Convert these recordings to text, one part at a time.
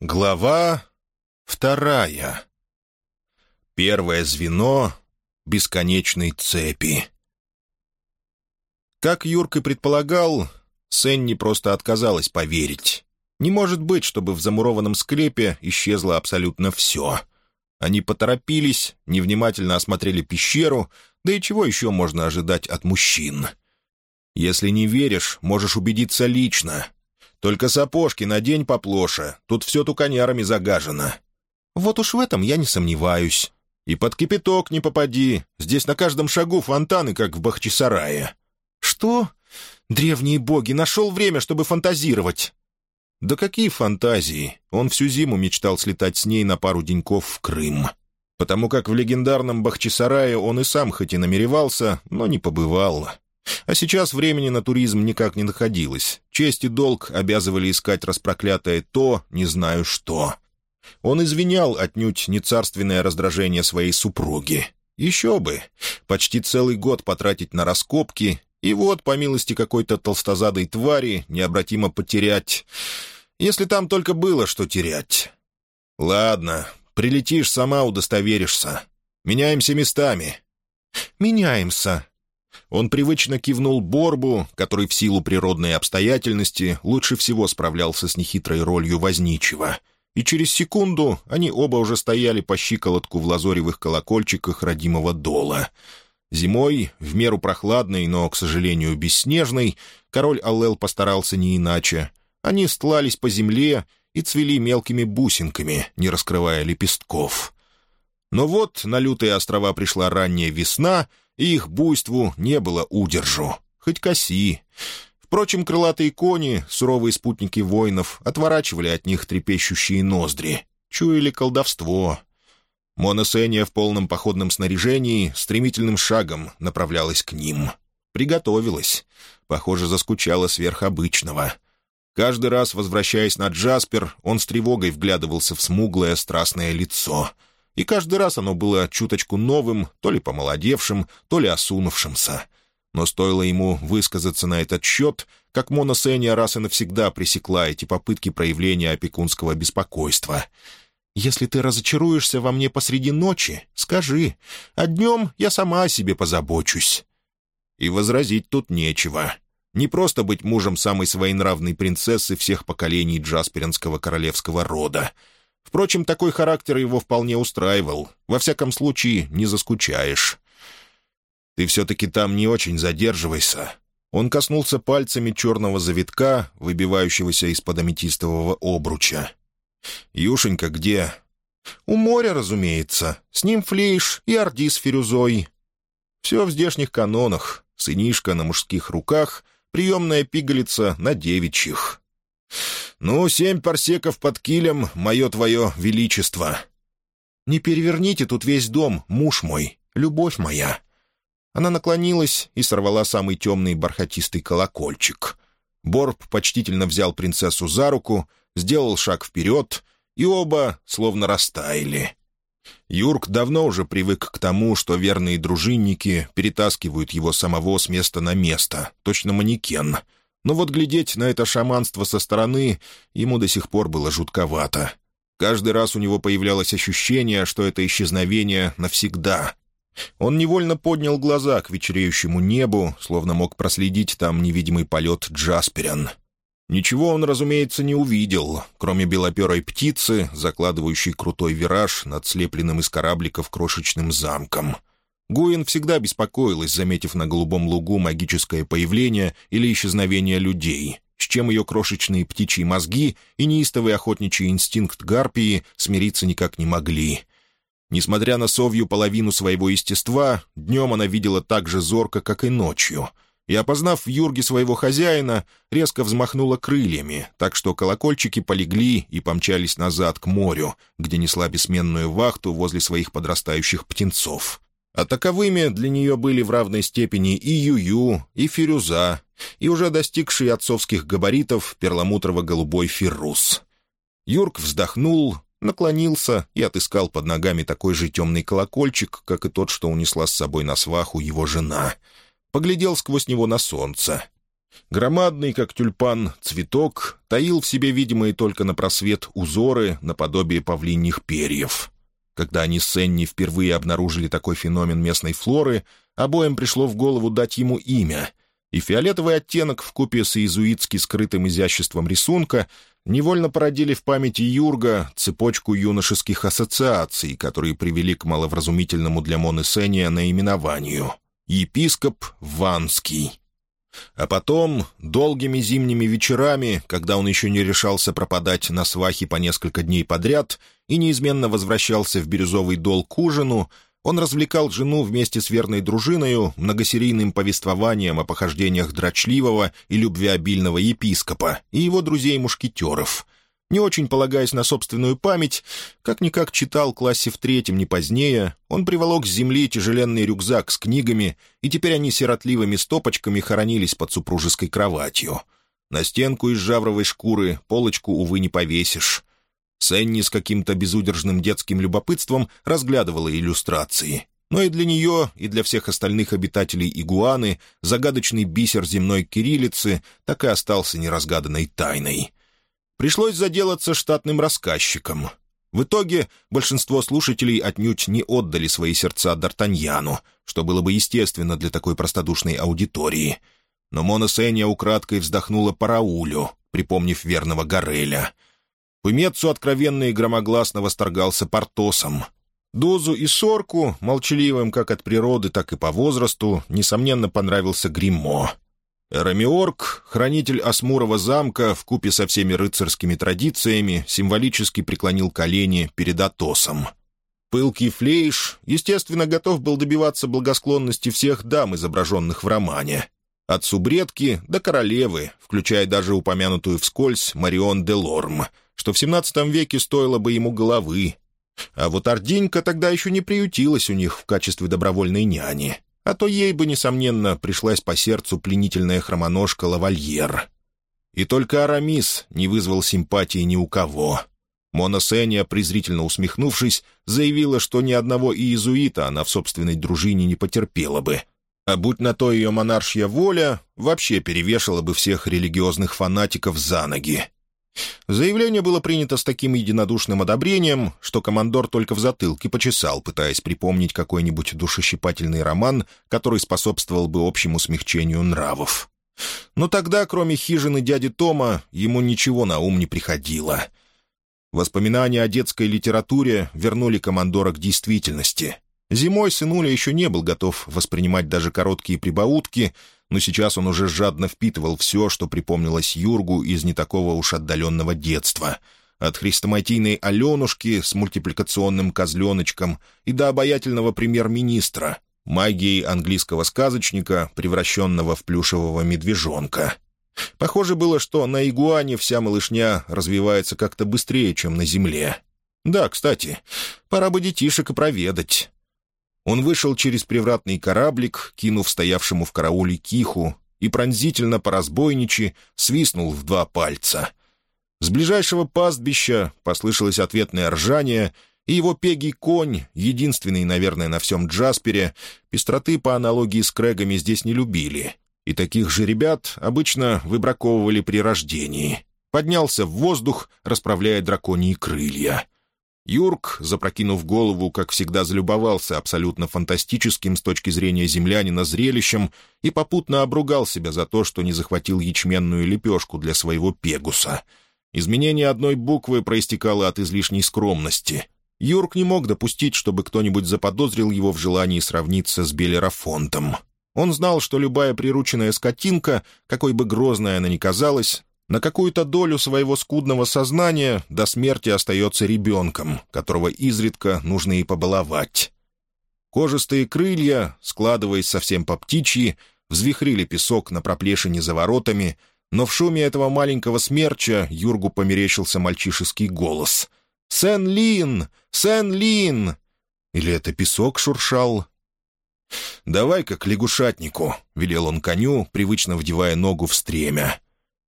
Глава вторая. Первое звено бесконечной цепи. Как Юрк и предполагал, Сенни просто отказалась поверить. Не может быть, чтобы в замурованном склепе исчезло абсолютно все. Они поторопились, невнимательно осмотрели пещеру, да и чего еще можно ожидать от мужчин? Если не веришь, можешь убедиться лично. Только сапожки надень поплоше, тут все туканярами загажено. Вот уж в этом я не сомневаюсь. И под кипяток не попади, здесь на каждом шагу фонтаны, как в Бахчисарае. Что? Древние боги, нашел время, чтобы фантазировать. Да какие фантазии! Он всю зиму мечтал слетать с ней на пару деньков в Крым. Потому как в легендарном Бахчисарае он и сам хоть и намеревался, но не побывал. А сейчас времени на туризм никак не находилось. Честь и долг обязывали искать распроклятое то, не знаю что. Он извинял отнюдь не царственное раздражение своей супруги. Еще бы! Почти целый год потратить на раскопки, и вот, по милости какой-то толстозадой твари, необратимо потерять... Если там только было что терять. Ладно, прилетишь, сама удостоверишься. Меняемся местами. Меняемся, он привычно кивнул Борбу, который в силу природной обстоятельности лучше всего справлялся с нехитрой ролью возничего. И через секунду они оба уже стояли по щиколотку в лазоревых колокольчиках родимого дола. Зимой, в меру прохладной, но, к сожалению, бесснежной, король Аллел постарался не иначе. Они стлались по земле и цвели мелкими бусинками, не раскрывая лепестков. Но вот на лютые острова пришла ранняя весна — и их буйству не было удержу, хоть коси. Впрочем, крылатые кони, суровые спутники воинов, отворачивали от них трепещущие ноздри, чуяли колдовство. Моносения в полном походном снаряжении стремительным шагом направлялась к ним. Приготовилась. Похоже, заскучала сверх обычного. Каждый раз, возвращаясь на Джаспер, он с тревогой вглядывался в смуглое страстное лицо — и каждый раз оно было чуточку новым, то ли помолодевшим, то ли осунувшимся. Но стоило ему высказаться на этот счет, как Мона Сеня раз и навсегда пресекла эти попытки проявления опекунского беспокойства. «Если ты разочаруешься во мне посреди ночи, скажи, а днем я сама о себе позабочусь». И возразить тут нечего. Не просто быть мужем самой своенравной принцессы всех поколений джасперинского королевского рода — Впрочем, такой характер его вполне устраивал. Во всяком случае, не заскучаешь. «Ты все-таки там не очень задерживайся». Он коснулся пальцами черного завитка, выбивающегося из-под аметистового обруча. «Юшенька где?» «У моря, разумеется. С ним флейш и орди с фирюзой. Все в здешних канонах. Сынишка на мужских руках, приемная пигалица на девичьих. «Ну, семь парсеков под килем, мое твое величество». «Не переверните тут весь дом, муж мой, любовь моя». Она наклонилась и сорвала самый темный бархатистый колокольчик. Борб почтительно взял принцессу за руку, сделал шаг вперед, и оба словно растаяли. Юрк давно уже привык к тому, что верные дружинники перетаскивают его самого с места на место, точно манекен — но вот глядеть на это шаманство со стороны ему до сих пор было жутковато. Каждый раз у него появлялось ощущение, что это исчезновение навсегда. Он невольно поднял глаза к вечереющему небу, словно мог проследить там невидимый полет Джасперян. Ничего он, разумеется, не увидел, кроме белоперой птицы, закладывающей крутой вираж над слепленным из корабликов крошечным замком — Гуин всегда беспокоилась, заметив на голубом лугу магическое появление или исчезновение людей, с чем ее крошечные птичьи мозги и неистовый охотничий инстинкт гарпии смириться никак не могли. Несмотря на совью половину своего естества, днем она видела так же зорко, как и ночью — и, опознав в юрге своего хозяина, резко взмахнула крыльями, так что колокольчики полегли и помчались назад к морю, где несла бессменную вахту возле своих подрастающих птенцов. А таковыми для нее были в равной степени и Юю, и Фирюза, и уже достигший отцовских габаритов перламутрово-голубой Фиррус. Юрк вздохнул, наклонился и отыскал под ногами такой же темный колокольчик, как и тот, что унесла с собой на сваху его жена. Поглядел сквозь него на солнце. Громадный, как тюльпан, цветок таил в себе видимые только на просвет узоры наподобие павлиньих перьев. Когда они с Энни впервые обнаружили такой феномен местной флоры, обоим пришло в голову дать ему имя, и фиолетовый оттенок в купе с иезуитски скрытым изяществом рисунка невольно породили в памяти Юрга цепочку юношеских ассоциаций, которые привели к маловразумительному для Моны Сения наименованию — «Епископ Ванский». А потом, долгими зимними вечерами, когда он еще не решался пропадать на свахе по несколько дней подряд и неизменно возвращался в бирюзовый дол к ужину, он развлекал жену вместе с верной дружиною многосерийным повествованием о похождениях дрочливого и любвеобильного епископа и его друзей-мушкетеров — не очень полагаясь на собственную память, как-никак читал классе в третьем, не позднее, он приволок с земли тяжеленный рюкзак с книгами, и теперь они сиротливыми стопочками хоронились под супружеской кроватью. На стенку из жавровой шкуры полочку, увы, не повесишь. Сенни с каким-то безудержным детским любопытством разглядывала иллюстрации. Но и для нее, и для всех остальных обитателей Игуаны загадочный бисер земной кириллицы так и остался неразгаданной тайной — Пришлось заделаться штатным рассказчиком. В итоге большинство слушателей отнюдь не отдали свои сердца Д'Артаньяну, что было бы естественно для такой простодушной аудитории. Но Мона Сеня украдкой вздохнула по Раулю, припомнив верного Гореля. Пымецу откровенно и громогласно восторгался Портосом. Дозу и Сорку, молчаливым как от природы, так и по возрасту, несомненно понравился Гриммо — Рамиорг, хранитель Асмурова замка, в купе со всеми рыцарскими традициями, символически преклонил колени перед Атосом. Пылкий Флейш, естественно, готов был добиваться благосклонности всех дам, изображенных в романе. От субредки до королевы, включая даже упомянутую вскользь Марион де Лорм, что в XVII веке стоило бы ему головы. А вот Ординька тогда еще не приютилась у них в качестве добровольной няни а то ей бы, несомненно, пришлась по сердцу пленительная хромоножка лавальер. И только Арамис не вызвал симпатии ни у кого. Мона Сеня, презрительно усмехнувшись, заявила, что ни одного иезуита она в собственной дружине не потерпела бы. А будь на то ее монаршья воля, вообще перевешала бы всех религиозных фанатиков за ноги. Заявление было принято с таким единодушным одобрением, что командор только в затылке почесал, пытаясь припомнить какой-нибудь душещипательный роман, который способствовал бы общему смягчению нравов. Но тогда, кроме хижины дяди Тома, ему ничего на ум не приходило. Воспоминания о детской литературе вернули командора к действительности. Зимой сынуля еще не был готов воспринимать даже короткие прибаутки — но сейчас он уже жадно впитывал все, что припомнилось Юргу из не такого уж отдаленного детства. От хрестоматийной Аленушки с мультипликационным козленочком и до обаятельного премьер-министра, магией английского сказочника, превращенного в плюшевого медвежонка. Похоже было, что на Игуане вся малышня развивается как-то быстрее, чем на Земле. Да, кстати, пора бы детишек и проведать. Он вышел через привратный кораблик, кинув стоявшему в карауле киху, и пронзительно по разбойничи свистнул в два пальца. С ближайшего пастбища послышалось ответное ржание, и его пегий конь, единственный, наверное, на всем Джаспере, пестроты по аналогии с крэгами здесь не любили, и таких же ребят обычно выбраковывали при рождении. Поднялся в воздух, расправляя драконьи крылья — Юрк, запрокинув голову, как всегда залюбовался абсолютно фантастическим с точки зрения землянина зрелищем и попутно обругал себя за то, что не захватил ячменную лепешку для своего пегуса. Изменение одной буквы проистекало от излишней скромности. Юрк не мог допустить, чтобы кто-нибудь заподозрил его в желании сравниться с Белерафонтом. Он знал, что любая прирученная скотинка, какой бы грозной она ни казалась, на какую-то долю своего скудного сознания до смерти остается ребенком, которого изредка нужно и побаловать. Кожистые крылья, складываясь совсем по птичьи, взвихрили песок на проплешине за воротами, но в шуме этого маленького смерча Юргу померещился мальчишеский голос. «Сен-Лин! Сен-Лин!» Или это песок шуршал? «Давай-ка к лягушатнику», — велел он коню, привычно вдевая ногу в стремя.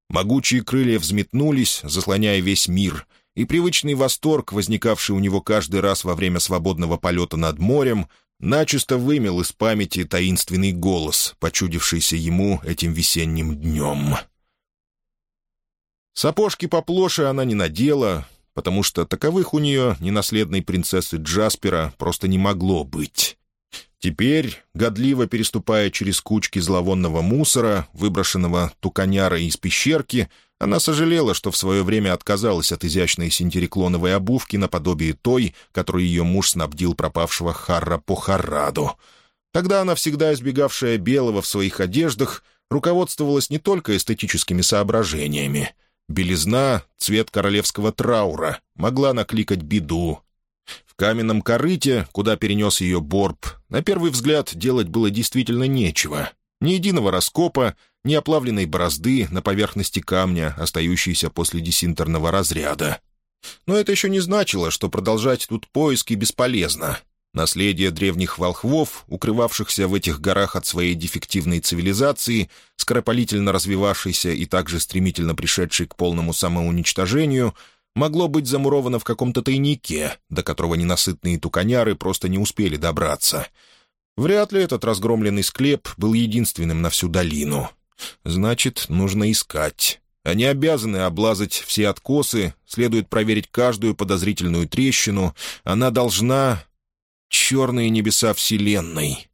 Могучие крылья взметнулись, заслоняя весь мир, и привычный восторг, возникавший у него каждый раз во время свободного полета над морем, начисто вымел из памяти таинственный голос, почудившийся ему этим весенним днем. Сапожки поплоше она не надела, потому что таковых у нее, ненаследной принцессы Джаспера, просто не могло быть. Теперь, годливо переступая через кучки зловонного мусора, выброшенного туканяра из пещерки, она сожалела, что в свое время отказалась от изящной синтериклоновой обувки наподобие той, которой ее муж снабдил пропавшего Харра по Харраду. Тогда она, всегда избегавшая белого в своих одеждах, руководствовалась не только эстетическими соображениями — Белизна, цвет королевского траура, могла накликать беду. В каменном корыте, куда перенес ее Борб, на первый взгляд делать было действительно нечего. Ни единого раскопа, ни оплавленной борозды на поверхности камня, остающейся после десинтерного разряда. Но это еще не значило, что продолжать тут поиски бесполезно. Наследие древних волхвов, укрывавшихся в этих горах от своей дефективной цивилизации, скоропалительно развивавшейся и также стремительно пришедшей к полному самоуничтожению, могло быть замуровано в каком-то тайнике, до которого ненасытные туканяры просто не успели добраться. Вряд ли этот разгромленный склеп был единственным на всю долину. Значит, нужно искать. Они обязаны облазать все откосы, следует проверить каждую подозрительную трещину. Она должна черные небеса Вселенной.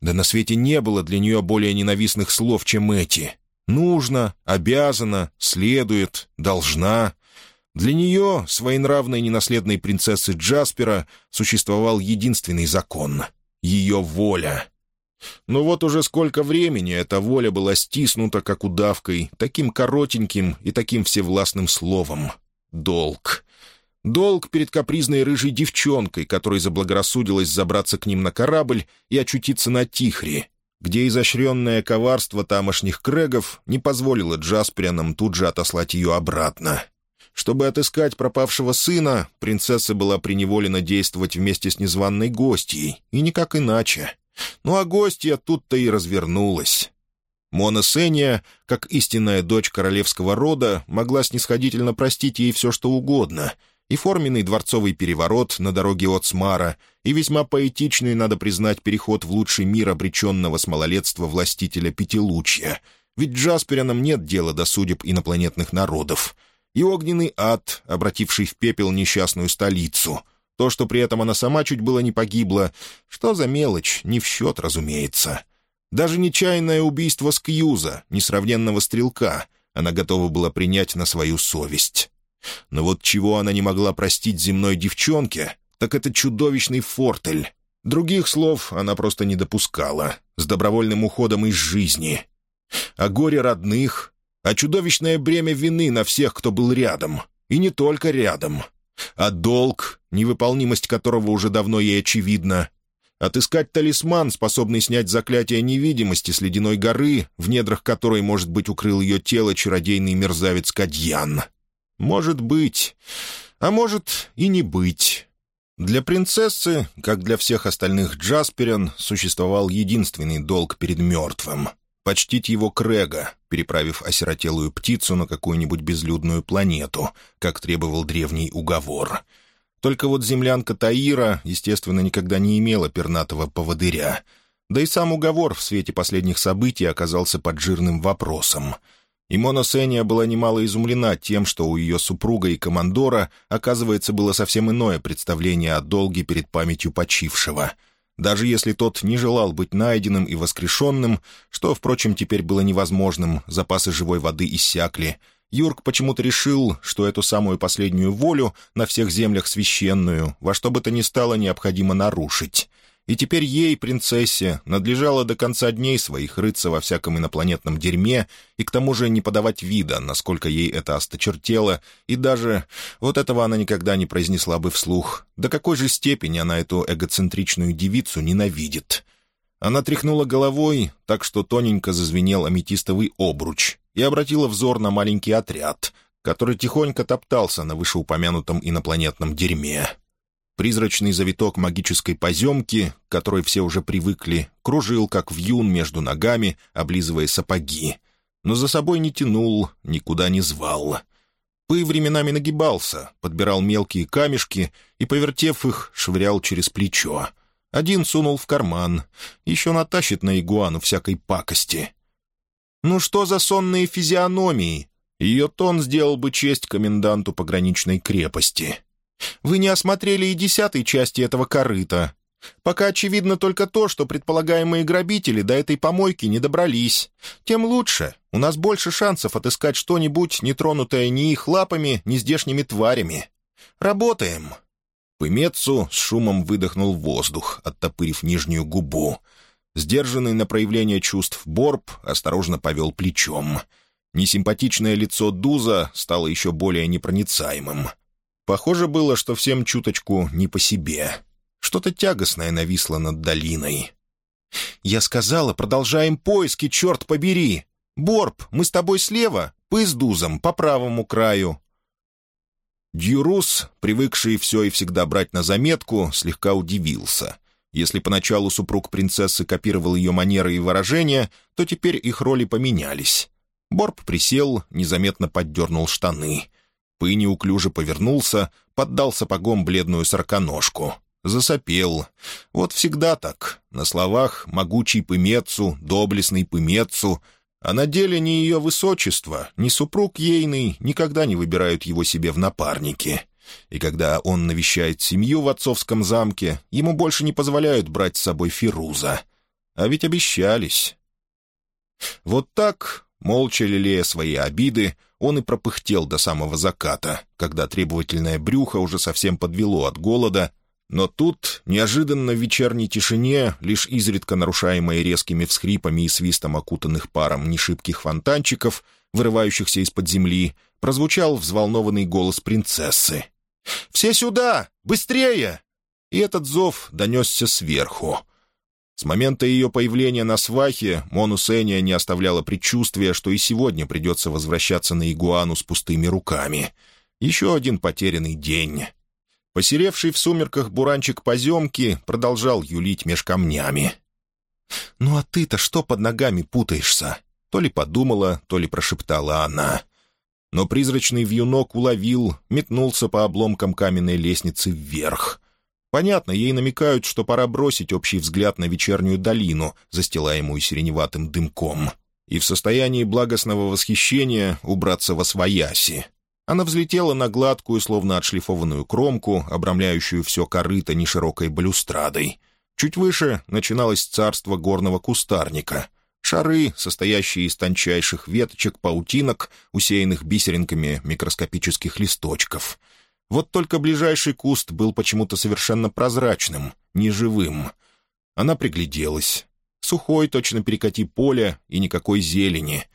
Да на свете не было для нее более ненавистных слов, чем эти. Нужно, обязана, следует, должна. Для нее, своенравной ненаследной принцессы Джаспера, существовал единственный закон — ее воля. Но вот уже сколько времени эта воля была стиснута, как удавкой, таким коротеньким и таким всевластным словом — долг. Долг перед капризной рыжей девчонкой, которой заблагорассудилось забраться к ним на корабль и очутиться на Тихре, где изощренное коварство тамошних крегов не позволило Джасприанам тут же отослать ее обратно. Чтобы отыскать пропавшего сына, принцесса была приневолена действовать вместе с незваной гостьей, и никак иначе. Ну а гостья тут-то и развернулась. Мона Сения, как истинная дочь королевского рода, могла снисходительно простить ей все, что угодно — и форменный дворцовый переворот на дороге от Смара, и весьма поэтичный, надо признать, переход в лучший мир обреченного с малолетства властителя Пятилучья. Ведь Джасперянам нет дела до судеб инопланетных народов. И огненный ад, обративший в пепел несчастную столицу. То, что при этом она сама чуть было не погибла, что за мелочь, не в счет, разумеется. Даже нечаянное убийство Скьюза, несравненного стрелка, она готова была принять на свою совесть. Но вот чего она не могла простить земной девчонке, так это чудовищный фортель. Других слов она просто не допускала, с добровольным уходом из жизни. О горе родных, о чудовищное бремя вины на всех, кто был рядом, и не только рядом. А долг, невыполнимость которого уже давно ей очевидна. Отыскать талисман, способный снять заклятие невидимости с ледяной горы, в недрах которой, может быть, укрыл ее тело чародейный мерзавец Кадьян. Может быть, а может и не быть. Для принцессы, как для всех остальных Джасперен, существовал единственный долг перед мертвым — почтить его Крега, переправив осиротелую птицу на какую-нибудь безлюдную планету, как требовал древний уговор. Только вот землянка Таира, естественно, никогда не имела пернатого поводыря. Да и сам уговор в свете последних событий оказался под жирным вопросом — и Мона Сения была немало изумлена тем, что у ее супруга и командора, оказывается, было совсем иное представление о долге перед памятью почившего. Даже если тот не желал быть найденным и воскрешенным, что, впрочем, теперь было невозможным, запасы живой воды иссякли, Юрк почему-то решил, что эту самую последнюю волю на всех землях священную во что бы то ни стало необходимо нарушить и теперь ей, принцессе, надлежало до конца дней своих рыться во всяком инопланетном дерьме и к тому же не подавать вида, насколько ей это осточертело, и даже, вот этого она никогда не произнесла бы вслух, до какой же степени она эту эгоцентричную девицу ненавидит. Она тряхнула головой, так что тоненько зазвенел аметистовый обруч, и обратила взор на маленький отряд, который тихонько топтался на вышеупомянутом инопланетном дерьме. Призрачный завиток магической поземки, к которой все уже привыкли, кружил, как вьюн между ногами, облизывая сапоги. Но за собой не тянул, никуда не звал. Пы временами нагибался, подбирал мелкие камешки и, повертев их, швырял через плечо. Один сунул в карман. Еще натащит на игуану всякой пакости. «Ну что за сонные физиономии?» Ее тон сделал бы честь коменданту пограничной крепости. «Вы не осмотрели и десятой части этого корыта. Пока очевидно только то, что предполагаемые грабители до этой помойки не добрались. Тем лучше. У нас больше шансов отыскать что-нибудь, не тронутое ни их лапами, ни здешними тварями. Работаем». Пымецу с шумом выдохнул воздух, оттопырив нижнюю губу. Сдержанный на проявление чувств Борб осторожно повел плечом. Несимпатичное лицо Дуза стало еще более непроницаемым. Похоже было, что всем чуточку не по себе. Что-то тягостное нависло над долиной. «Я сказала, продолжаем поиски, черт побери! Борб, мы с тобой слева, пы с Дузом, по правому краю!» Дьюрус, привыкший все и всегда брать на заметку, слегка удивился. Если поначалу супруг принцессы копировал ее манеры и выражения, то теперь их роли поменялись. Борб присел, незаметно поддернул штаны. Пы неуклюже повернулся, поддал сапогом бледную сороконожку. Засопел. Вот всегда так. На словах «могучий пымецу», «доблестный пымецу», а на деле ни ее высочество, ни супруг ейный никогда не выбирают его себе в напарники. И когда он навещает семью в отцовском замке, ему больше не позволяют брать с собой Фируза. А ведь обещались. Вот так, молча лелея свои обиды, он и пропыхтел до самого заката, когда требовательное брюхо уже совсем подвело от голода, но тут, неожиданно в вечерней тишине, лишь изредка нарушаемой резкими всхрипами и свистом окутанных паром нешибких фонтанчиков, вырывающихся из-под земли, прозвучал взволнованный голос принцессы. «Все сюда! Быстрее!» И этот зов донесся сверху. С момента ее появления на свахе Мону Сэния не оставляла предчувствия, что и сегодня придется возвращаться на Игуану с пустыми руками. Еще один потерянный день. Посеревший в сумерках буранчик поземки продолжал юлить меж камнями. «Ну а ты-то что под ногами путаешься?» То ли подумала, то ли прошептала она. Но призрачный вьюнок уловил, метнулся по обломкам каменной лестницы вверх. Понятно, ей намекают, что пора бросить общий взгляд на вечернюю долину, застилаемую сиреневатым дымком, и в состоянии благостного восхищения убраться во свояси. Она взлетела на гладкую, словно отшлифованную кромку, обрамляющую все корыто неширокой балюстрадой. Чуть выше начиналось царство горного кустарника. Шары, состоящие из тончайших веточек, паутинок, усеянных бисеринками микроскопических листочков. Вот только ближайший куст был почему-то совершенно прозрачным, неживым. Она пригляделась. Сухой, точно перекати поле, и никакой зелени.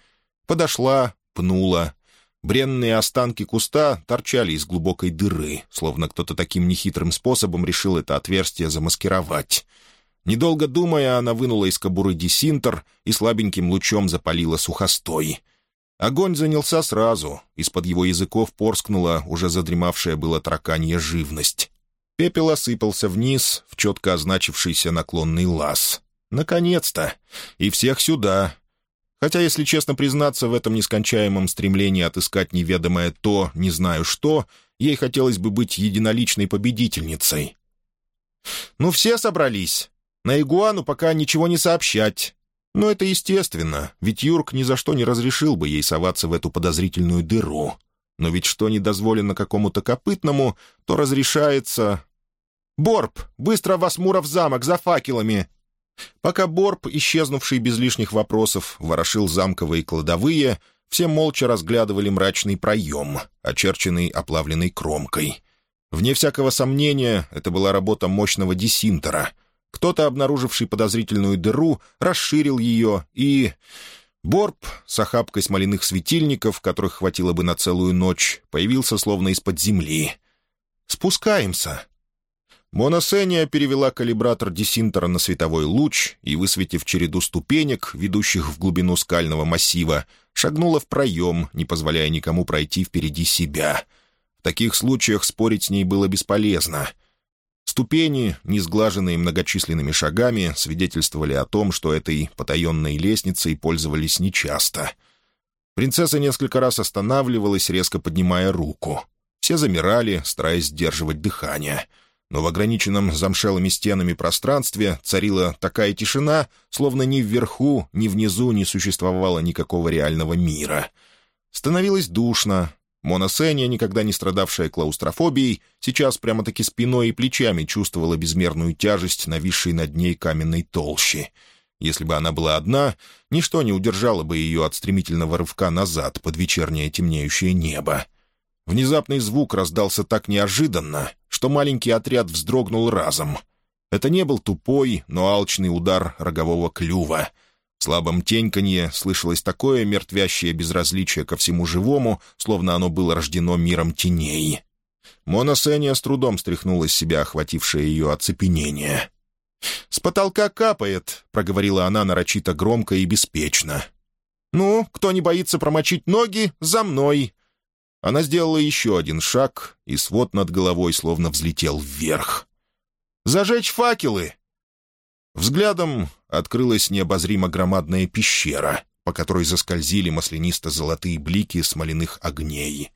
Подошла, пнула — Бренные останки куста торчали из глубокой дыры, словно кто-то таким нехитрым способом решил это отверстие замаскировать. Недолго думая, она вынула из кобуры десинтер и слабеньким лучом запалила сухостой. Огонь занялся сразу, из-под его языков порскнула уже задремавшая была тараканья живность. Пепел осыпался вниз в четко означившийся наклонный лаз. «Наконец-то! И всех сюда, Хотя, если честно признаться, в этом нескончаемом стремлении отыскать неведомое то, не знаю что, ей хотелось бы быть единоличной победительницей. «Ну, все собрались. На Игуану пока ничего не сообщать. Но это естественно, ведь Юрк ни за что не разрешил бы ей соваться в эту подозрительную дыру. Но ведь что не дозволено какому-то копытному, то разрешается... «Борб, быстро в Асмуров замок за факелами!» Пока Борб, исчезнувший без лишних вопросов, ворошил замковые кладовые, все молча разглядывали мрачный проем, очерченный оплавленной кромкой. Вне всякого сомнения, это была работа мощного десинтера. Кто-то, обнаруживший подозрительную дыру, расширил ее и... Борб с охапкой смоляных светильников, которых хватило бы на целую ночь, появился словно из-под земли. «Спускаемся», Моносения перевела калибратор десинтера на световой луч и, высветив череду ступенек, ведущих в глубину скального массива, шагнула в проем, не позволяя никому пройти впереди себя. В таких случаях спорить с ней было бесполезно. Ступени, несглаженные многочисленными шагами, свидетельствовали о том, что этой потаенной лестницей пользовались нечасто. Принцесса несколько раз останавливалась, резко поднимая руку. Все замирали, стараясь сдерживать дыхание — но в ограниченном замшелыми стенами пространстве царила такая тишина, словно ни вверху, ни внизу не существовало никакого реального мира. Становилось душно. Мона никогда не страдавшая клаустрофобией, сейчас прямо-таки спиной и плечами чувствовала безмерную тяжесть, нависшей над ней каменной толщи. Если бы она была одна, ничто не удержало бы ее от стремительного рывка назад под вечернее темнеющее небо. Внезапный звук раздался так неожиданно, что маленький отряд вздрогнул разом. Это не был тупой, но алчный удар рогового клюва. Слабом теньканье слышалось такое мертвящее безразличие ко всему живому, словно оно было рождено миром теней. Мона Сеня с трудом стряхнула с себя охватившее ее оцепенение. «С потолка капает», — проговорила она нарочито громко и беспечно. «Ну, кто не боится промочить ноги, за мной!» Она сделала еще один шаг, и свод над головой словно взлетел вверх. «Зажечь факелы!» Взглядом открылась необозримо громадная пещера, по которой заскользили маслянисто-золотые блики смоляных огней.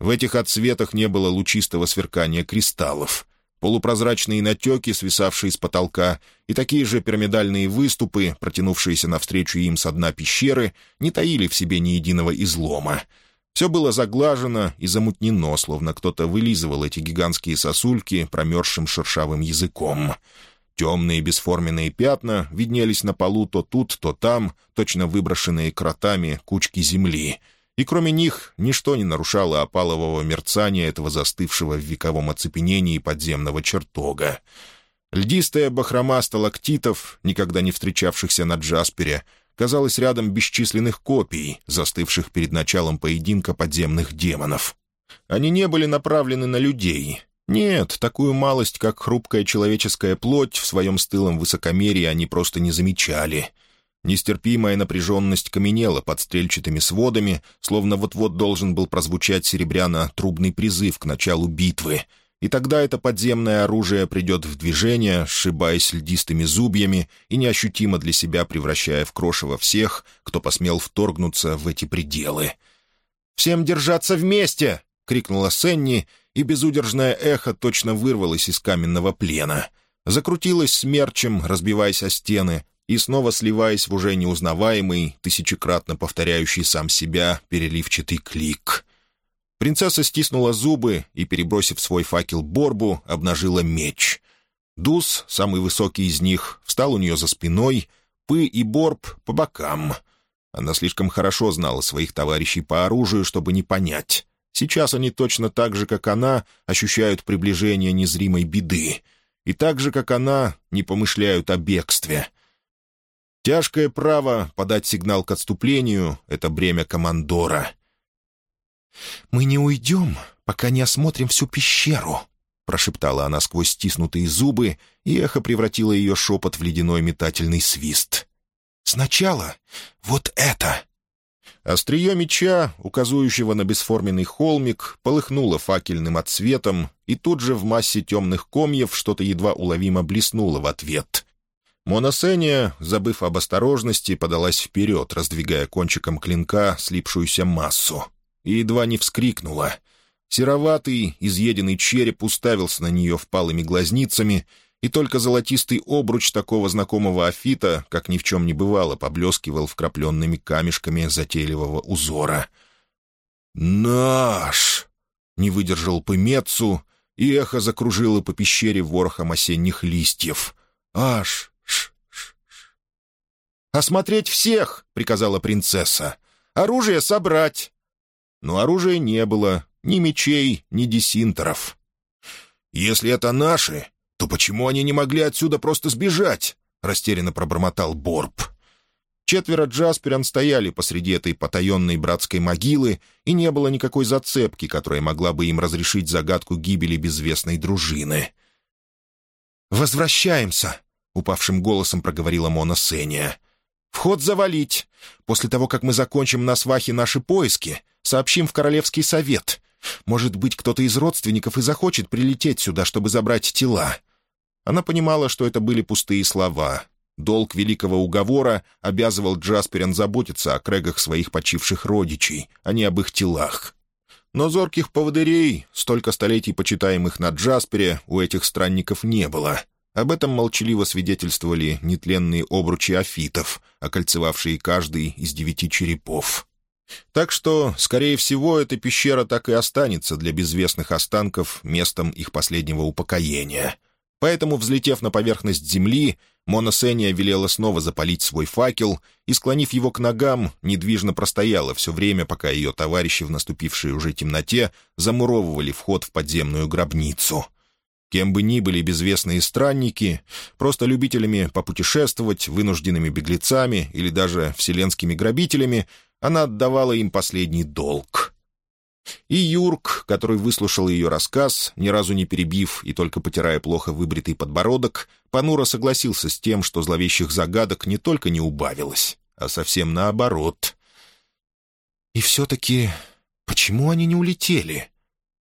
В этих отсветах не было лучистого сверкания кристаллов. Полупрозрачные натеки, свисавшие с потолка, и такие же пирамидальные выступы, протянувшиеся навстречу им со дна пещеры, не таили в себе ни единого излома — все было заглажено и замутнено, словно кто-то вылизывал эти гигантские сосульки промерзшим шершавым языком. Темные бесформенные пятна виднелись на полу то тут, то там, точно выброшенные кротами кучки земли. И кроме них ничто не нарушало опалового мерцания этого застывшего в вековом оцепенении подземного чертога. Льдистая бахрома сталактитов, никогда не встречавшихся на Джаспере, казалось рядом бесчисленных копий, застывших перед началом поединка подземных демонов. Они не были направлены на людей. Нет, такую малость, как хрупкая человеческая плоть, в своем стылом высокомерии они просто не замечали. Нестерпимая напряженность каменела под стрельчатыми сводами, словно вот-вот должен был прозвучать серебряно-трубный призыв к началу битвы — и тогда это подземное оружие придет в движение, сшибаясь льдистыми зубьями и неощутимо для себя превращая в крошево всех, кто посмел вторгнуться в эти пределы. «Всем держаться вместе!» — крикнула Сенни, и безудержное эхо точно вырвалось из каменного плена. Закрутилось смерчем, разбиваясь о стены, и снова сливаясь в уже неузнаваемый, тысячекратно повторяющий сам себя переливчатый клик — Принцесса стиснула зубы и, перебросив свой факел Борбу, обнажила меч. Дус, самый высокий из них, встал у нее за спиной, Пы и Борб — по бокам. Она слишком хорошо знала своих товарищей по оружию, чтобы не понять. Сейчас они точно так же, как она, ощущают приближение незримой беды. И так же, как она, не помышляют о бегстве. Тяжкое право подать сигнал к отступлению — это бремя командора — «Мы не уйдем, пока не осмотрим всю пещеру», — прошептала она сквозь стиснутые зубы, и эхо превратило ее шепот в ледяной метательный свист. «Сначала вот это!» Острие меча, указывающего на бесформенный холмик, полыхнуло факельным отсветом, и тут же в массе темных комьев что-то едва уловимо блеснуло в ответ. Моносения, забыв об осторожности, подалась вперед, раздвигая кончиком клинка слипшуюся массу и едва не вскрикнула. Сероватый, изъеденный череп уставился на нее впалыми глазницами, и только золотистый обруч такого знакомого афита, как ни в чем не бывало, поблескивал вкрапленными камешками затейливого узора. «Наш!» — не выдержал Пымецу, и эхо закружило по пещере ворохом осенних листьев. «Аш! Ш, ш, ш. «Осмотреть всех!» — приказала принцесса. «Оружие собрать!» но оружия не было, ни мечей, ни десинтеров. «Если это наши, то почему они не могли отсюда просто сбежать?» — растерянно пробормотал Борб. Четверо Джасперян стояли посреди этой потаенной братской могилы, и не было никакой зацепки, которая могла бы им разрешить загадку гибели безвестной дружины. «Возвращаемся!» — упавшим голосом проговорила Мона Сения. «Вход завалить. После того, как мы закончим на свахе наши поиски, Сообщим в Королевский совет. Может быть, кто-то из родственников и захочет прилететь сюда, чтобы забрать тела». Она понимала, что это были пустые слова. Долг Великого Уговора обязывал Джасперен заботиться о крэгах своих почивших родичей, а не об их телах. Но зорких поводырей, столько столетий почитаемых на Джаспере, у этих странников не было. Об этом молчаливо свидетельствовали нетленные обручи афитов, окольцевавшие каждый из девяти черепов. Так что, скорее всего, эта пещера так и останется для безвестных останков местом их последнего упокоения. Поэтому, взлетев на поверхность земли, Моносения велела снова запалить свой факел и, склонив его к ногам, недвижно простояла все время, пока ее товарищи в наступившей уже темноте замуровывали вход в подземную гробницу. Кем бы ни были безвестные странники, просто любителями попутешествовать, вынужденными беглецами или даже вселенскими грабителями, она отдавала им последний долг. И Юрк, который выслушал ее рассказ, ни разу не перебив и только потирая плохо выбритый подбородок, понуро согласился с тем, что зловещих загадок не только не убавилось, а совсем наоборот. «И все-таки почему они не улетели?»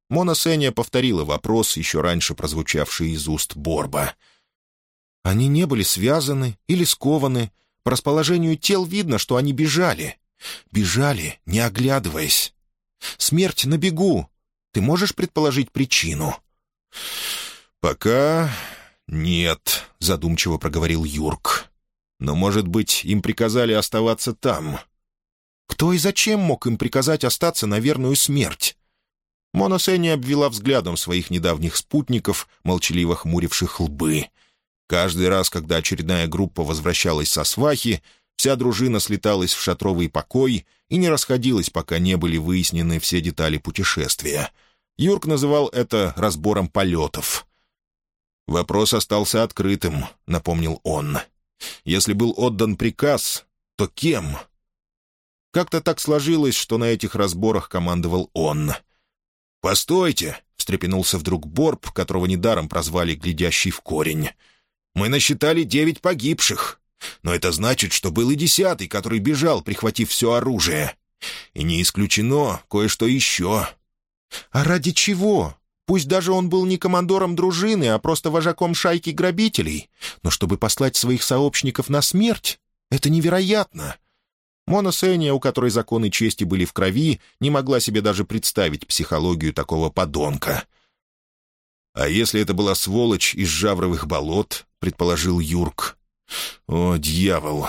Мона Сеня повторила вопрос, еще раньше прозвучавший из уст Борба. «Они не были связаны или скованы. По расположению тел видно, что они бежали. Бежали, не оглядываясь. Смерть на бегу. Ты можешь предположить причину?» «Пока нет», — задумчиво проговорил Юрк. «Но, может быть, им приказали оставаться там?» «Кто и зачем мог им приказать остаться на верную смерть?» Мона Сенни обвела взглядом своих недавних спутников, молчаливо хмуривших лбы. Каждый раз, когда очередная группа возвращалась со свахи, Вся дружина слеталась в шатровый покой и не расходилась, пока не были выяснены все детали путешествия. Юрк называл это разбором полетов. «Вопрос остался открытым», — напомнил он. «Если был отдан приказ, то кем?» Как-то так сложилось, что на этих разборах командовал он. «Постойте!» — встрепенулся вдруг Борб, которого недаром прозвали «глядящий в корень». «Мы насчитали девять погибших. Но это значит, что был и десятый, который бежал, прихватив все оружие. И не исключено кое-что еще. А ради чего? Пусть даже он был не командором дружины, а просто вожаком шайки грабителей. Но чтобы послать своих сообщников на смерть, это невероятно. Мона Сэния, у которой законы чести были в крови, не могла себе даже представить психологию такого подонка. «А если это была сволочь из жавровых болот?» — предположил Юрк. О, дьявол!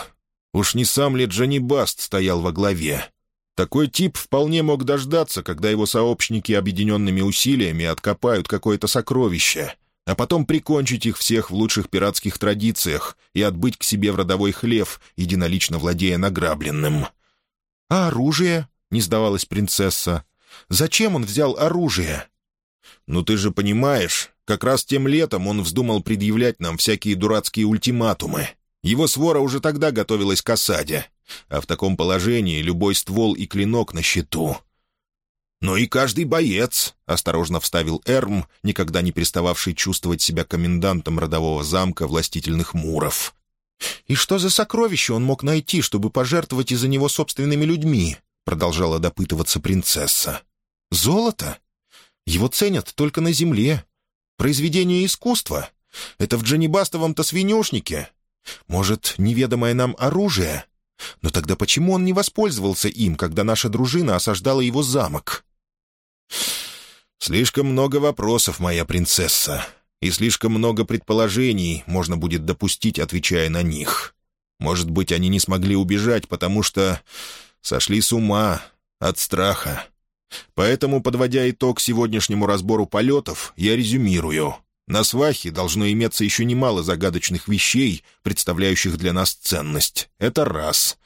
Уж не сам ли Джонни Баст стоял во главе? Такой тип вполне мог дождаться, когда его сообщники объединенными усилиями откопают какое-то сокровище, а потом прикончить их всех в лучших пиратских традициях и отбыть к себе в родовой хлев, единолично владея награбленным. «А оружие?» — не сдавалась принцесса. «Зачем он взял оружие?» «Ну ты же понимаешь, как раз тем летом он вздумал предъявлять нам всякие дурацкие ультиматумы. Его свора уже тогда готовилась к осаде, а в таком положении любой ствол и клинок на счету. «Но и каждый боец», — осторожно вставил Эрм, никогда не перестававший чувствовать себя комендантом родового замка властительных муров. «И что за сокровище он мог найти, чтобы пожертвовать из-за него собственными людьми?» — продолжала допытываться принцесса. «Золото? Его ценят только на земле, Произведение искусства? Это в Джанибастовом-то свинюшнике? Может, неведомое нам оружие? Но тогда почему он не воспользовался им, когда наша дружина осаждала его замок?» «Слишком много вопросов, моя принцесса, и слишком много предположений можно будет допустить, отвечая на них. Может быть, они не смогли убежать, потому что сошли с ума от страха. Поэтому, подводя итог сегодняшнему разбору полетов, я резюмирую. На свахе должно иметься еще немало загадочных вещей, представляющих для нас ценность. Это раз.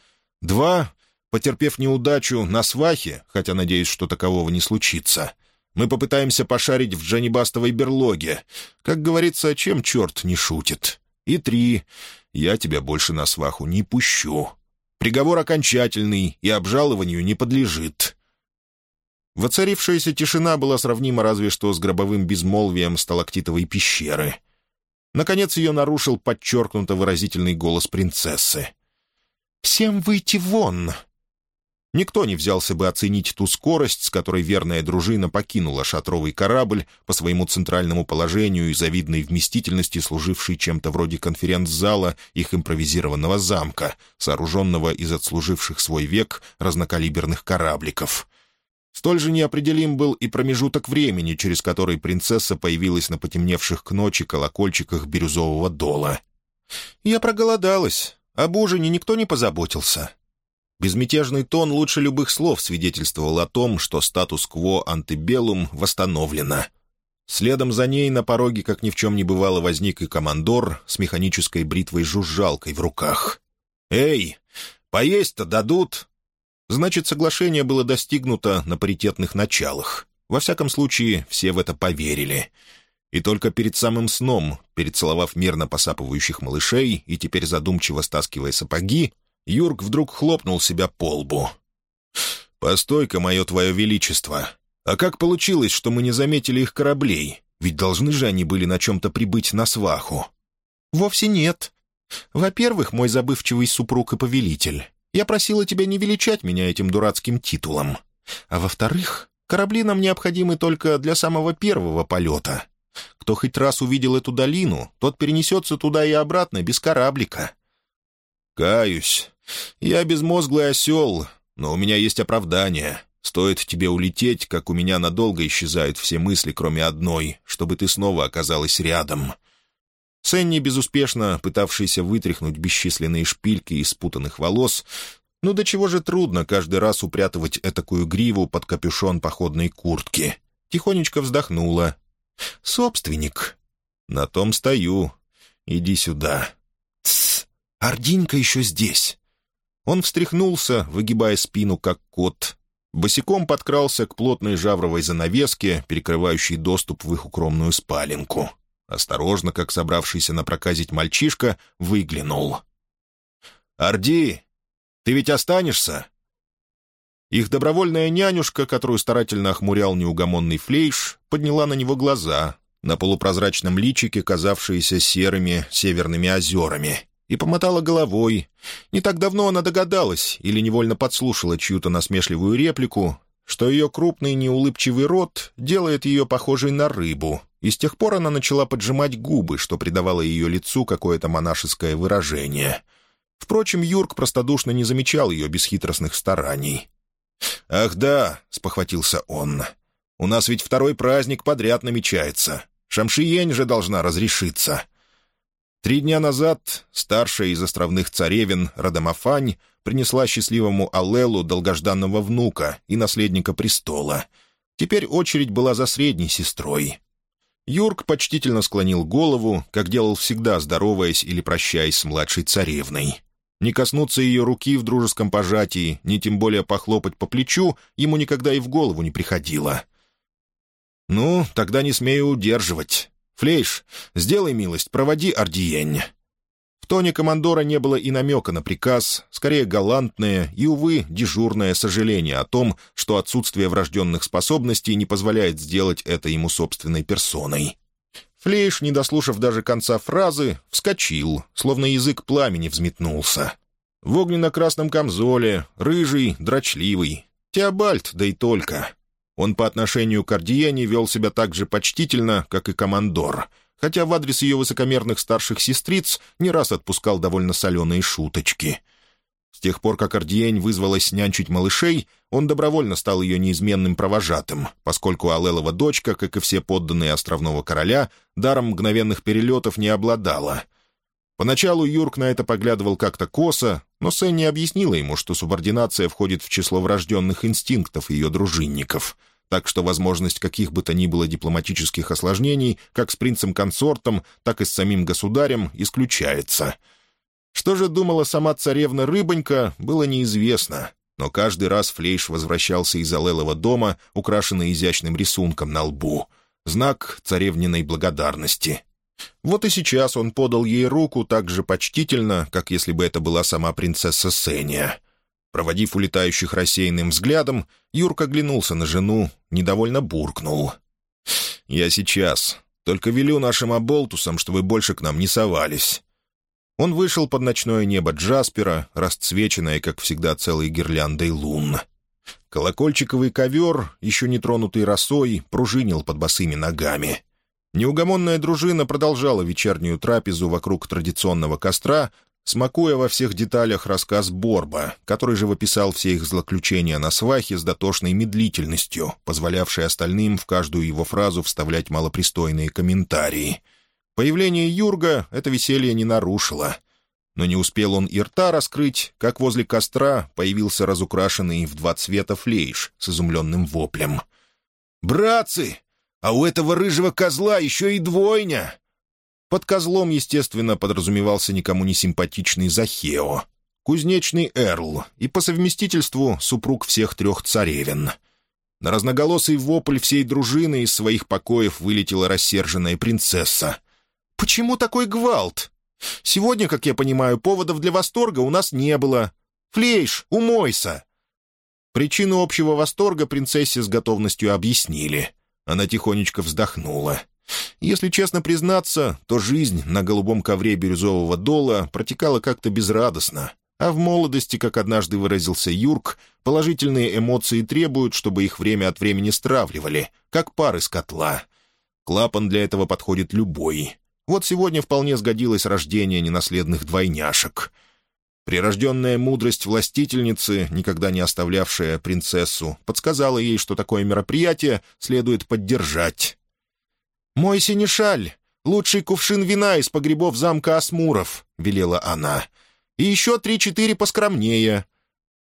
Два. Потерпев неудачу на свахе, хотя надеюсь, что такового не случится, мы попытаемся пошарить в Джанибастовой берлоге. Как говорится, чем черт не шутит. И три. Я тебя больше на сваху не пущу. Приговор окончательный и обжалованию не подлежит. Воцарившаяся тишина была сравнима разве что с гробовым безмолвием сталактитовой пещеры. Наконец ее нарушил подчеркнуто выразительный голос принцессы. «Всем выйти вон!» Никто не взялся бы оценить ту скорость, с которой верная дружина покинула шатровый корабль по своему центральному положению и завидной вместительности, служившей чем-то вроде конференц-зала их импровизированного замка, сооруженного из отслуживших свой век разнокалиберных корабликов. Столь же неопределим был и промежуток времени, через который принцесса появилась на потемневших к ночи колокольчиках бирюзового дола. «Я проголодалась. Об ужине никто не позаботился». Безмятежный тон лучше любых слов свидетельствовал о том, что статус-кво антебеллум восстановлено. Следом за ней на пороге, как ни в чем не бывало, возник и командор с механической бритвой-жужжалкой в руках. «Эй, поесть-то дадут?» Значит, соглашение было достигнуто на паритетных началах. Во всяком случае, все в это поверили. И только перед самым сном, перецеловав мирно посапывающих малышей и теперь задумчиво стаскивая сапоги, Юрк вдруг хлопнул себя по лбу. «Постой-ка, мое твое величество! А как получилось, что мы не заметили их кораблей? Ведь должны же они были на чем-то прибыть на сваху». «Вовсе нет. Во-первых, мой забывчивый супруг и повелитель. Я просила тебя не величать меня этим дурацким титулом. А во-вторых, корабли нам необходимы только для самого первого полета. Кто хоть раз увидел эту долину, тот перенесется туда и обратно без кораблика». «Каюсь. Я безмозглый осел, но у меня есть оправдание. Стоит тебе улететь, как у меня надолго исчезают все мысли, кроме одной, чтобы ты снова оказалась рядом». Сенни, безуспешно пытавшийся вытряхнуть бесчисленные шпильки из спутанных волос, ну до чего же трудно каждый раз упрятывать этакую гриву под капюшон походной куртки. Тихонечко вздохнула. «Собственник». «На том стою. Иди сюда». «Тссс, Ординька еще здесь». Он встряхнулся, выгибая спину, как кот. Босиком подкрался к плотной жавровой занавеске, перекрывающей доступ в их укромную спаленку. Осторожно, как собравшийся напроказить мальчишка, выглянул. «Орди, ты ведь останешься?» Их добровольная нянюшка, которую старательно охмурял неугомонный флейш, подняла на него глаза, на полупрозрачном личике, казавшиеся серыми северными озерами, и помотала головой. Не так давно она догадалась или невольно подслушала чью-то насмешливую реплику, что ее крупный неулыбчивый рот делает ее похожей на рыбу, и с тех пор она начала поджимать губы, что придавало ее лицу какое-то монашеское выражение. Впрочем, Юрк простодушно не замечал ее бесхитростных стараний. «Ах да», — спохватился он, — «у нас ведь второй праздник подряд намечается. Шамшиень же должна разрешиться». Три дня назад старшая из островных царевин Радамафань принесла счастливому Аллелу долгожданного внука и наследника престола. Теперь очередь была за средней сестрой. Юрк почтительно склонил голову, как делал всегда, здороваясь или прощаясь с младшей царевной. Не коснуться ее руки в дружеском пожатии, ни тем более похлопать по плечу, ему никогда и в голову не приходило. «Ну, тогда не смею удерживать. Флейш, сделай милость, проводи Ардиень» тоне командора не было и намека на приказ, скорее галантное и, увы, дежурное сожаление о том, что отсутствие врожденных способностей не позволяет сделать это ему собственной персоной. Флейш, не дослушав даже конца фразы, вскочил, словно язык пламени взметнулся. В огненно-красном камзоле, рыжий, дрочливый. Теобальд, да и только. Он по отношению к Ардиене вел себя так же почтительно, как и командор — хотя в адрес ее высокомерных старших сестриц не раз отпускал довольно соленые шуточки. С тех пор, как Ардиень вызвалась нянчить малышей, он добровольно стал ее неизменным провожатым, поскольку Алелова дочка, как и все подданные островного короля, даром мгновенных перелетов не обладала. Поначалу Юрк на это поглядывал как-то косо, но Сенни объяснила ему, что субординация входит в число врожденных инстинктов ее дружинников — так что возможность каких бы то ни было дипломатических осложнений как с принцем-консортом, так и с самим государем исключается. Что же думала сама царевна Рыбонька, было неизвестно, но каждый раз Флейш возвращался из Алелова дома, украшенный изящным рисунком на лбу. Знак царевниной благодарности. Вот и сейчас он подал ей руку так же почтительно, как если бы это была сама принцесса Сения. Проводив улетающих рассеянным взглядом, Юрка оглянулся на жену, недовольно буркнул. «Я сейчас. Только велю нашим оболтусам, чтобы больше к нам не совались». Он вышел под ночное небо Джаспера, расцвеченное, как всегда, целой гирляндой лун. Колокольчиковый ковер, еще не тронутый росой, пружинил под босыми ногами. Неугомонная дружина продолжала вечернюю трапезу вокруг традиционного костра, смакуя во всех деталях рассказ Борба, который же выписал все их злоключения на свахе с дотошной медлительностью, позволявшей остальным в каждую его фразу вставлять малопристойные комментарии. Появление Юрга это веселье не нарушило. Но не успел он и рта раскрыть, как возле костра появился разукрашенный в два цвета флейш с изумленным воплем. «Братцы, а у этого рыжего козла еще и двойня!» Под козлом, естественно, подразумевался никому не симпатичный Захео, кузнечный Эрл и по совместительству супруг всех трех царевен. На разноголосый вопль всей дружины из своих покоев вылетела рассерженная принцесса. «Почему такой гвалт? Сегодня, как я понимаю, поводов для восторга у нас не было. Флейш, умойся!» Причину общего восторга принцессе с готовностью объяснили. Она тихонечко вздохнула. Если честно признаться, то жизнь на голубом ковре бирюзового дола протекала как-то безрадостно, а в молодости, как однажды выразился Юрк, положительные эмоции требуют, чтобы их время от времени стравливали, как пар из котла. Клапан для этого подходит любой. Вот сегодня вполне сгодилось рождение ненаследных двойняшек. Прирожденная мудрость властительницы, никогда не оставлявшая принцессу, подсказала ей, что такое мероприятие следует поддержать, «Мой синешаль! Лучший кувшин вина из погребов замка Асмуров!» — велела она. «И еще три-четыре поскромнее».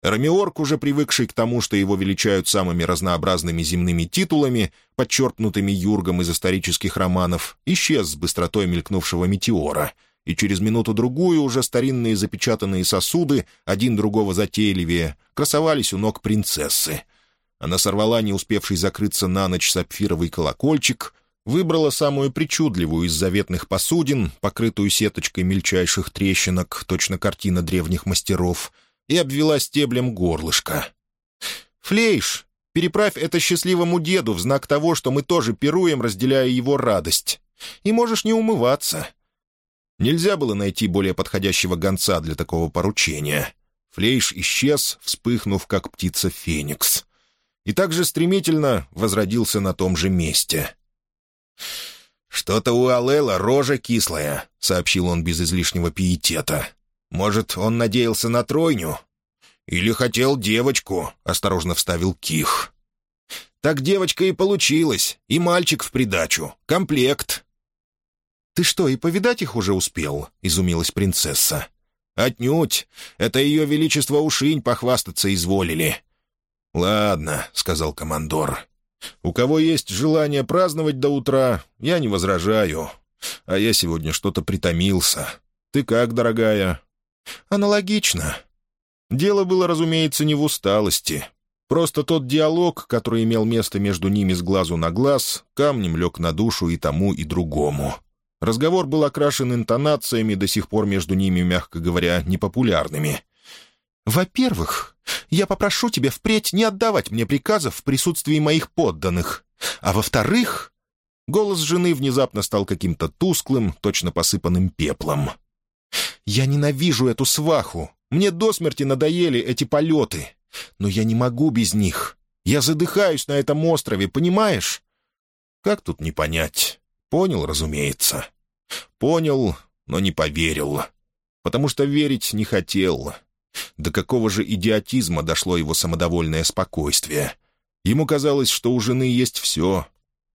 Рамиорк, уже привыкший к тому, что его величают самыми разнообразными земными титулами, подчеркнутыми Юргом из исторических романов, исчез с быстротой мелькнувшего метеора, и через минуту-другую уже старинные запечатанные сосуды, один другого затейливее, красовались у ног принцессы. Она сорвала не успевший закрыться на ночь сапфировый колокольчик, выбрала самую причудливую из заветных посудин, покрытую сеточкой мельчайших трещинок, точно картина древних мастеров, и обвела стеблем горлышко. «Флейш, переправь это счастливому деду в знак того, что мы тоже пируем, разделяя его радость. И можешь не умываться». Нельзя было найти более подходящего гонца для такого поручения. Флейш исчез, вспыхнув, как птица Феникс. И также стремительно возродился на том же месте — «Что-то у Алэла рожа кислая», — сообщил он без излишнего пиетета. «Может, он надеялся на тройню?» «Или хотел девочку», — осторожно вставил Ких. «Так девочка и получилась, и мальчик в придачу. Комплект». «Ты что, и повидать их уже успел?» — изумилась принцесса. «Отнюдь. Это ее величество Ушинь похвастаться изволили». «Ладно», — сказал командор. У кого есть желание праздновать до утра, я не возражаю. А я сегодня что-то притомился. Ты как, дорогая?» «Аналогично». Дело было, разумеется, не в усталости. Просто тот диалог, который имел место между ними с глазу на глаз, камнем лег на душу и тому, и другому. Разговор был окрашен интонациями, до сих пор между ними, мягко говоря, непопулярными. «Во-первых, я попрошу тебя впредь не отдавать мне приказов в присутствии моих подданных. А во-вторых...» Голос жены внезапно стал каким-то тусклым, точно посыпанным пеплом. «Я ненавижу эту сваху. Мне до смерти надоели эти полеты. Но я не могу без них. Я задыхаюсь на этом острове, понимаешь?» «Как тут не понять?» «Понял, разумеется. Понял, но не поверил. Потому что верить не хотел. До какого же идиотизма дошло его самодовольное спокойствие? Ему казалось, что у жены есть все.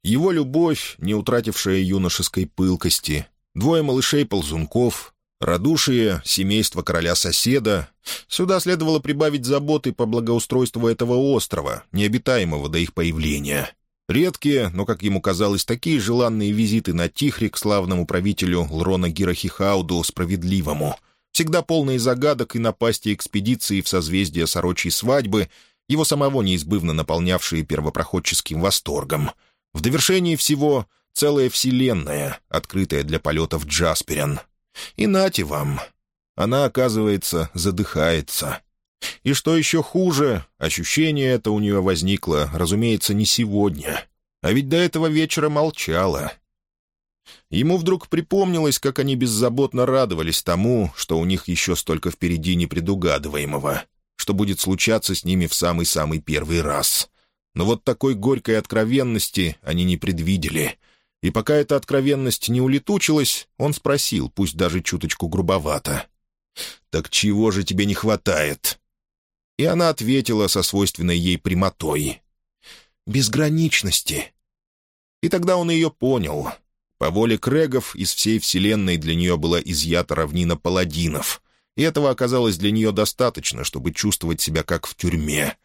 Его любовь, не утратившая юношеской пылкости, двое малышей-ползунков, радушие, семейство короля-соседа. Сюда следовало прибавить заботы по благоустройству этого острова, необитаемого до их появления. Редкие, но, как ему казалось, такие желанные визиты на Тихре к славному правителю Лрона Гирахихауду Справедливому — всегда полные загадок и напасти экспедиции в созвездие сорочьей свадьбы, его самого неизбывно наполнявшие первопроходческим восторгом. В довершении всего целая вселенная, открытая для полетов Джасперен. И нате вам. Она, оказывается, задыхается. И что еще хуже, ощущение это у нее возникло, разумеется, не сегодня. А ведь до этого вечера молчала — Ему вдруг припомнилось, как они беззаботно радовались тому, что у них еще столько впереди непредугадываемого, что будет случаться с ними в самый-самый первый раз. Но вот такой горькой откровенности они не предвидели. И пока эта откровенность не улетучилась, он спросил, пусть даже чуточку грубовато. «Так чего же тебе не хватает?» И она ответила со свойственной ей прямотой. «Безграничности». И тогда он ее понял. По воле Крегов из всей вселенной для нее была изъята равнина паладинов, и этого оказалось для нее достаточно, чтобы чувствовать себя как в тюрьме.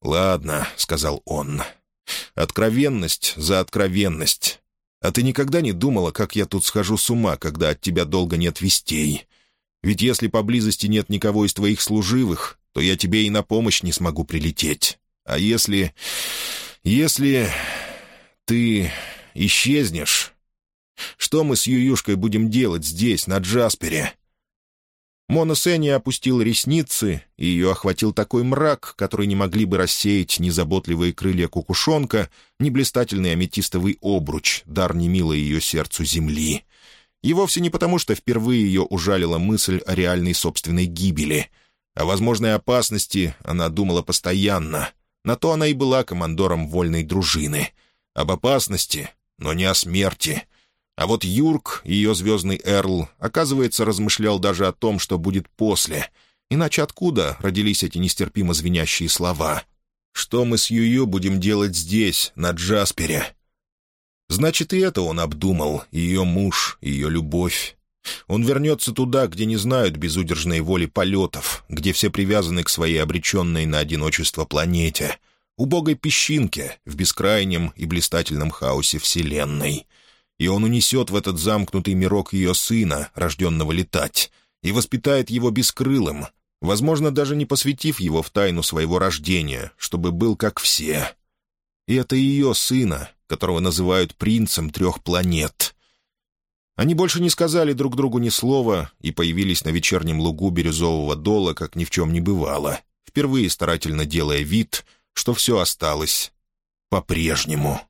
«Ладно», — сказал он, — «откровенность за откровенность. А ты никогда не думала, как я тут схожу с ума, когда от тебя долго нет вестей? Ведь если поблизости нет никого из твоих служивых, то я тебе и на помощь не смогу прилететь. А если... если ты исчезнешь, что мы с Ююшкой будем делать здесь, на Джаспере?» Мона Сенни опустил ресницы, и ее охватил такой мрак, который не могли бы рассеять ни заботливые крылья кукушонка, ни блистательный аметистовый обруч, дар немилой ее сердцу земли. И вовсе не потому, что впервые ее ужалила мысль о реальной собственной гибели. О возможной опасности она думала постоянно. На то она и была командором вольной дружины. Об опасности, но не о смерти. А вот Юрк, ее звездный Эрл, оказывается, размышлял даже о том, что будет после. Иначе откуда родились эти нестерпимо звенящие слова? «Что мы с Юю будем делать здесь, на Джаспере?» Значит, и это он обдумал, ее муж, ее любовь. Он вернется туда, где не знают безудержной воли полетов, где все привязаны к своей обреченной на одиночество планете, убогой песчинке в бескрайнем и блистательном хаосе Вселенной — и он унесет в этот замкнутый мирок ее сына, рожденного летать, и воспитает его бескрылым, возможно, даже не посвятив его в тайну своего рождения, чтобы был как все. И это ее сына, которого называют принцем трех планет. Они больше не сказали друг другу ни слова и появились на вечернем лугу бирюзового дола, как ни в чем не бывало, впервые старательно делая вид, что все осталось по-прежнему.